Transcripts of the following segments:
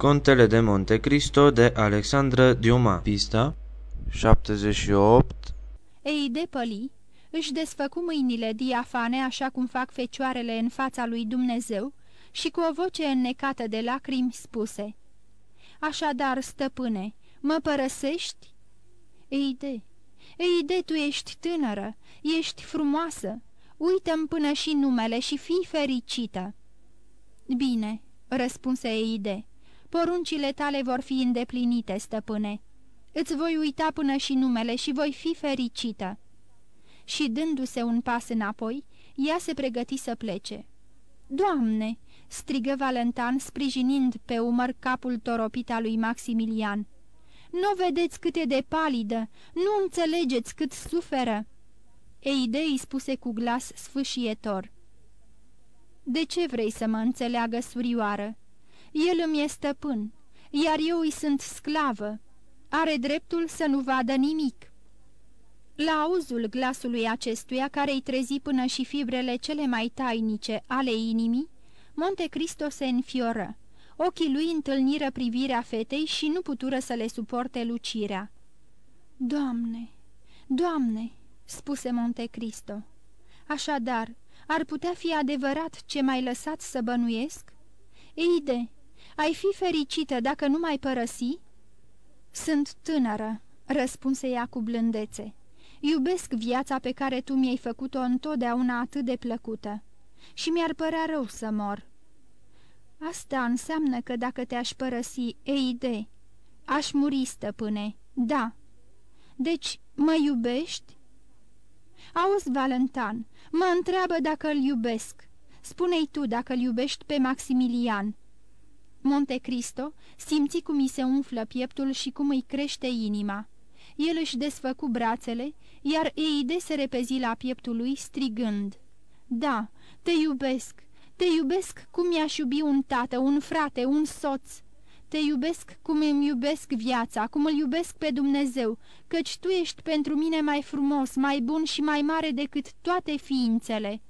Contele de Monte Cristo de Alexandra Diuma Pista 78 Ei de păli își desfăcu mâinile diafane așa cum fac fecioarele în fața lui Dumnezeu și cu o voce înnecată de lacrimi spuse Așadar, stăpâne, mă părăsești? Ei de, ei de, tu ești tânără, ești frumoasă, uită-mi până și numele și fii fericită. Bine, răspunse Eide, poruncile tale vor fi îndeplinite, stăpâne. Îți voi uita până și numele și voi fi fericită. Și dându-se un pas înapoi, ea se pregăti să plece. Doamne!" strigă Valentan, sprijinind pe umăr capul toropit al lui Maximilian. Nu vedeți cât e de palidă, nu înțelegeți cât suferă." Eide îi spuse cu glas sfâșietor. De ce vrei să mă înțeleagă, surioară? El îmi e stăpân, iar eu îi sunt sclavă. Are dreptul să nu vadă nimic." La auzul glasului acestuia, care îi trezi până și fibrele cele mai tainice ale inimii, Monte Cristo se înfioră. Ochii lui întâlniră privirea fetei și nu putură să le suporte lucirea. Doamne, Doamne!" spuse Monte Cristo. Așadar, ar putea fi adevărat ce mai lăsat să bănuiesc? Eide, ai fi fericită dacă nu mai părăsi?" Sunt tânără," răspunse ea cu blândețe. Iubesc viața pe care tu mi-ai făcut-o întotdeauna atât de plăcută și mi-ar părea rău să mor." Asta înseamnă că dacă te-aș părăsi, Eide, aș muri, stăpâne, da. Deci, mă iubești?" Auzi, Valentan, mă întreabă dacă îl iubesc. Spune-i tu dacă îl iubești pe Maximilian." Monte Cristo simți cum îi se umflă pieptul și cum îi crește inima. El își desfăcu brațele, iar Eide se repezi la pieptul lui, strigând. Da, te iubesc, te iubesc cum mi-aș iubi un tată, un frate, un soț. Te iubesc cum îmi iubesc viața, cum îl iubesc pe Dumnezeu, căci Tu ești pentru mine mai frumos, mai bun și mai mare decât toate ființele."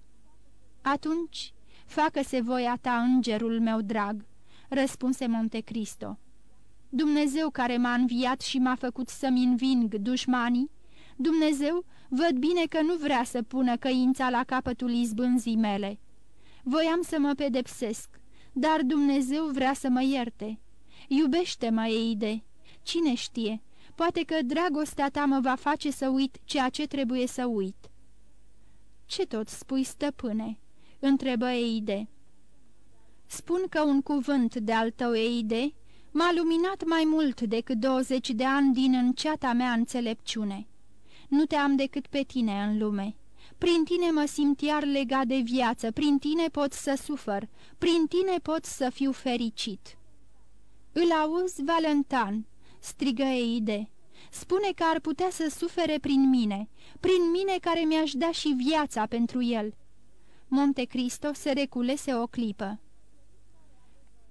Atunci, facă-se voia Ta, îngerul meu drag," răspunse Monte Cristo. Dumnezeu care m-a înviat și m-a făcut să-mi înving dușmanii, Dumnezeu văd bine că nu vrea să pună căința la capătul izbânzii mele. Voiam să mă pedepsesc, dar Dumnezeu vrea să mă ierte. Iubește-mă, Eide. Cine știe, poate că dragostea ta mă va face să uit ceea ce trebuie să uit. Ce tot spui, stăpâne?" întrebă Eide. Spun că un cuvânt de al tău, Eide, m-a luminat mai mult decât 20 de ani din înceata mea înțelepciune. Nu te am decât pe tine în lume. Prin tine mă simt iar legat de viață, prin tine pot să sufăr, prin tine pot să fiu fericit." Îl auzi, Valentan?" strigă Eide. Spune că ar putea să sufere prin mine, prin mine care mi-aș da și viața pentru el." Monte Cristo se reculese o clipă.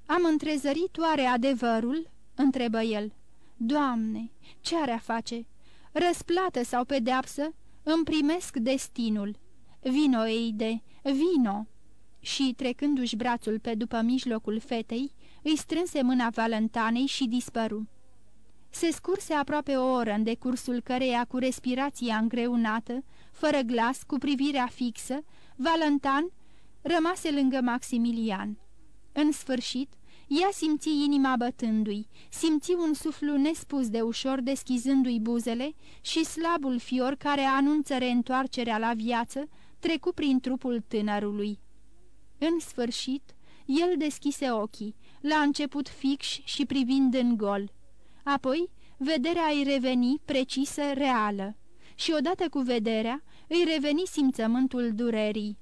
Am întrezărit oare adevărul?" întrebă el. Doamne, ce are a face? Răsplată sau pedeapsă? Îmi primesc destinul. Vino, Eide, vino!" Și, trecându-și brațul pe după mijlocul fetei, îi strânse mâna Valentanei și dispăru. Se scurse aproape o oră în decursul căreia, cu respirația îngreunată, fără glas, cu privirea fixă, Valentan rămase lângă Maximilian. În sfârșit, ea simți inima bătându-i, simți un suflu nespus de ușor deschizându-i buzele și slabul fior care anunță reîntoarcerea la viață trecu prin trupul tânărului. În sfârșit, el deschise ochii, la început fix și privind în gol. Apoi, vederea îi reveni precisă, reală, și odată cu vederea îi reveni simțământul durerii.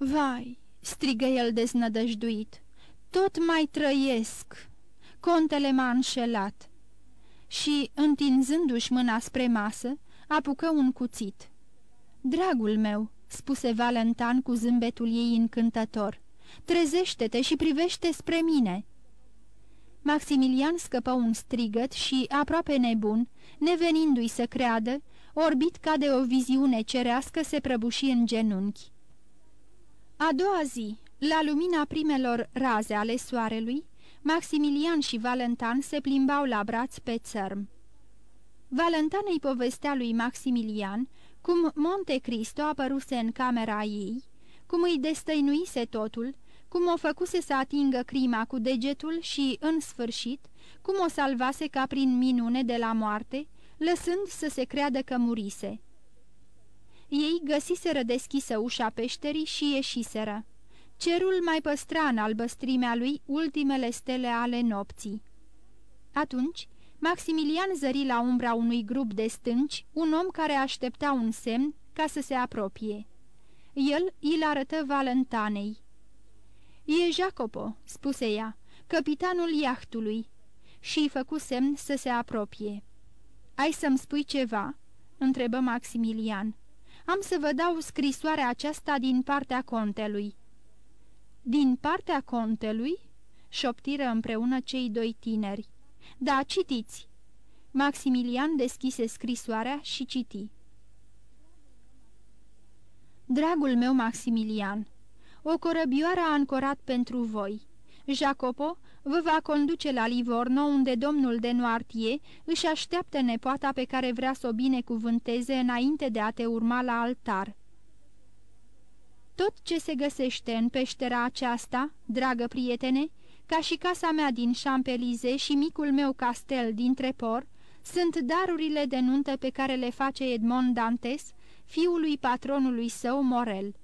Vai, strigă el deznădăjduit. Tot mai trăiesc. Contele m-a înșelat. Și, întinzându-și mâna spre masă, apucă un cuțit. Dragul meu, spuse Valentan cu zâmbetul ei încântător, trezește-te și privește spre mine. Maximilian scăpă un strigăt și, aproape nebun, nevenindu-i să creadă, orbit ca de o viziune cerească, se prăbuși în genunchi. A doua zi, La lumina primelor raze ale soarelui, Maximilian și Valentan se plimbau la braț pe țărm. Valentan îi povestea lui Maximilian cum Monte Cristo apăruse în camera ei, cum îi destăinuise totul, cum o făcuse să atingă crima cu degetul și, în sfârșit, cum o salvase ca prin minune de la moarte, lăsând să se creadă că murise. Ei găsiseră deschisă ușa peșterii și ieșiseră. Cerul mai păstra în albăstrimea lui ultimele stele ale nopții. Atunci, Maximilian zări la umbra unui grup de stânci un om care aștepta un semn ca să se apropie. El îl arătă Valentanei. E Jacopo," spuse ea, capitanul iahtului," și îi făcu semn să se apropie. Ai să-mi spui ceva?" întrebă Maximilian. Am să vă dau scrisoarea aceasta din partea contelui." Din partea contelui?" șoptiră împreună cei doi tineri. Da, citiți!" Maximilian deschise scrisoarea și citi. Dragul meu Maximilian, o corăbioară a ancorat pentru voi. Jacopo vă va conduce la Livorno, unde domnul de Noartie își așteaptă nepoata pe care vrea să o binecuvânteze înainte de a te urma la altar. Tot ce se găsește în peștera aceasta, dragă prietene, ca și casa mea din Champelize și micul meu castel din Trepor, sunt darurile de nuntă pe care le face Edmond Dantes, fiului patronului său Morel.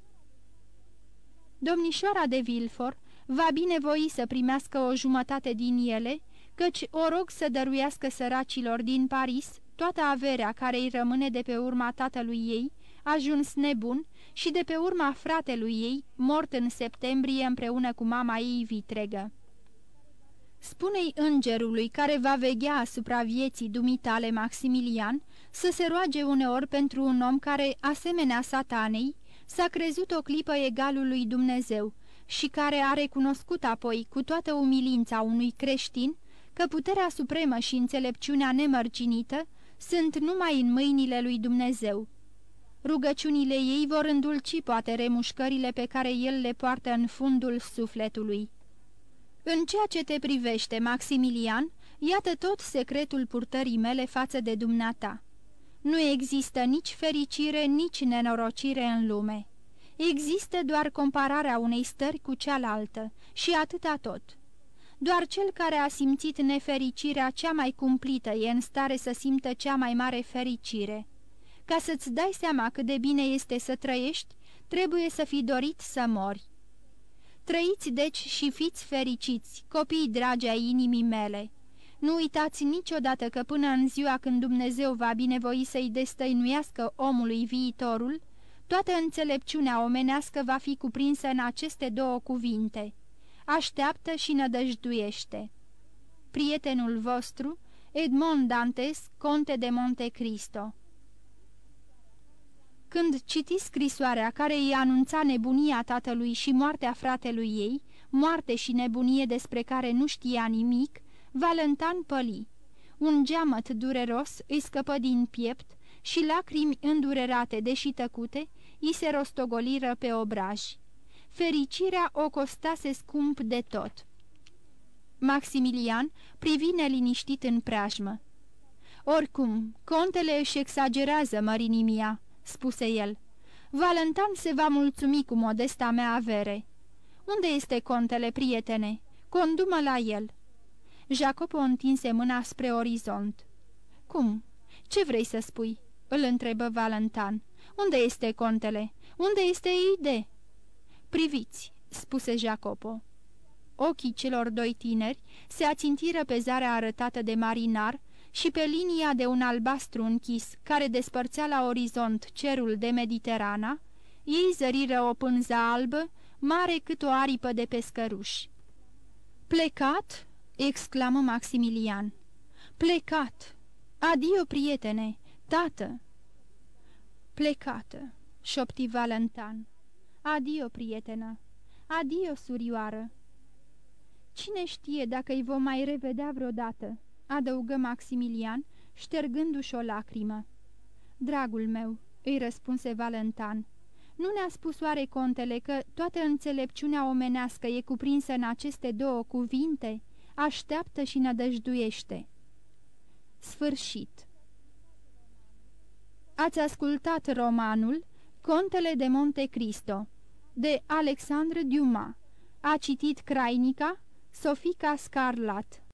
Domnișoara de Vilfor va binevoi să primească o jumătate din ele, căci o rog să dăruiască săracilor din Paris toată averea care îi rămâne de pe urma tatălui ei, ajuns nebun, și de pe urma fratelui ei, mort în septembrie împreună cu mama ei vitregă. Spune-i îngerului care va veghea asupra vieții dumitale Maximilian să se roage uneori pentru un om care, asemenea satanei, s-a crezut o clipă egalul lui Dumnezeu și care a recunoscut apoi, cu toată umilința unui creștin, că puterea supremă și înțelepciunea nemărcinită sunt numai în mâinile lui Dumnezeu. Rugăciunile ei vor îndulci poate remușcările pe care el le poartă în fundul sufletului. În ceea ce te privește, Maximilian, iată tot secretul purtării mele față de dumneata. Nu există nici fericire, nici nenorocire în lume. Există doar compararea unei stări cu cealaltă și atâta tot. Doar cel care a simțit nefericirea cea mai cumplită e în stare să simtă cea mai mare fericire. Ca să-ți dai seama cât de bine este să trăiești, trebuie să fi dorit să mori. Trăiți deci și fiți fericiți, copii dragi ai inimii mele. Nu uitați niciodată că până în ziua când Dumnezeu va binevoi să-i destăinuiască omului viitorul, toată înțelepciunea omenească va fi cuprinsă în aceste două cuvinte. Așteaptă și nădăjduiește. Prietenul vostru, Edmond Dantes, conte de Monte Cristo când citi scrisoarea care îi anunța nebunia tatălui și moartea fratelui ei, moarte și nebunie despre care nu știa nimic, Valentan păli. Un geamăt dureros îi scăpă din piept și lacrimi îndurerate, deși tăcute, îi se rostogoliră pe obraj. Fericirea o costase scump de tot. Maximilian privi neliniștit în preajmă. Oricum, contele își exagerează mărinimia," spuse el. Valentan se va mulțumi cu modesta mea avere. Unde este contele, prietene? Condumă la el." Jacopo întinse mâna spre orizont. Cum? Ce vrei să spui?" îl întrebă Valentan. Unde este contele? Unde este Ide?" Priviți," spuse Jacopo. Ochii celor doi tineri se ațintiră pe zarea arătată de marinar și pe linia de un albastru închis care despărțea la orizont cerul de Mediterana, ei zăriră o pânză albă, mare cât o aripă de pescăruș. Plecat?" exclamă Maximilian. Plecat! Adio, prietene! Tată!" Plecată!" șopti Valentan. Adio, prietenă! Adio, surioară!" Cine știe dacă îi vom mai revedea vreodată?" adăugă Maximilian, ștergându-și o lacrimă. Dragul meu," îi răspunse Valentan, Nu ne-a spus oare contele că toată înțelepciunea omenească e cuprinsă în aceste două cuvinte? Așteaptă și nădăjduiește. Sfârșit Ați ascultat romanul Contele de Monte Cristo de Alexandre Dumas. A citit Crainica Sofica Scarlat